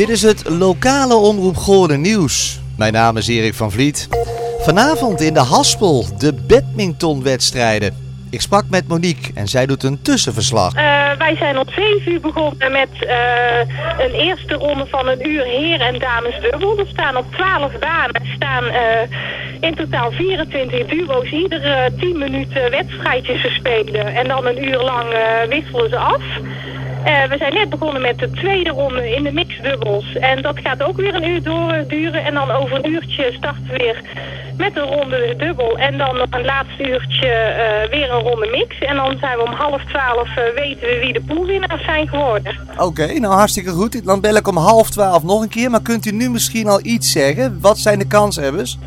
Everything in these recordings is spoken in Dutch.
Dit is het lokale Omroep Goorlen nieuws. Mijn naam is Erik van Vliet. Vanavond in de Haspel de badmintonwedstrijden. Ik sprak met Monique en zij doet een tussenverslag. Uh, wij zijn om 7 uur begonnen met uh, een eerste ronde van een uur heer- en damesdubbel. Er staan op 12 banen staan, uh, in totaal 24 duo's. Iedere 10 minuten wedstrijdjes spelen en dan een uur lang wisselen ze af. Uh, we zijn net begonnen met de tweede ronde in de mixdubbels. En dat gaat ook weer een uur duren. En dan over een uurtje starten we weer met een ronde dubbel. En dan nog een laatste uurtje uh, weer een ronde mix. En dan zijn we om half twaalf uh, weten we wie de poolwinnaars zijn geworden. Oké, okay, nou hartstikke goed. Dan bel ik om half twaalf nog een keer. Maar kunt u nu misschien al iets zeggen? Wat zijn de kanshebbers?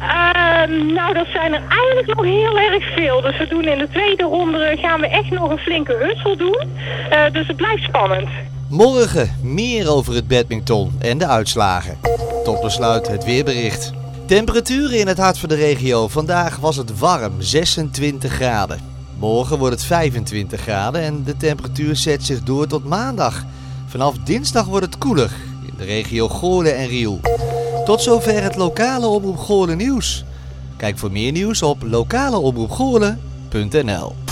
Nou, dat zijn er eigenlijk nog heel erg veel. Dus we doen in de tweede ronde gaan we echt nog een flinke hussel doen. dus het blijft spannend. Morgen meer over het badminton en de uitslagen. Tot besluit het weerbericht. Temperaturen in het hart van de regio. Vandaag was het warm, 26 graden. Morgen wordt het 25 graden en de temperatuur zet zich door tot maandag. Vanaf dinsdag wordt het koeler in de regio Goorlen en Riel. Tot zover het lokale Omroep Goorlen nieuws. Kijk voor meer nieuws op lokaleomroepgoorlen.nl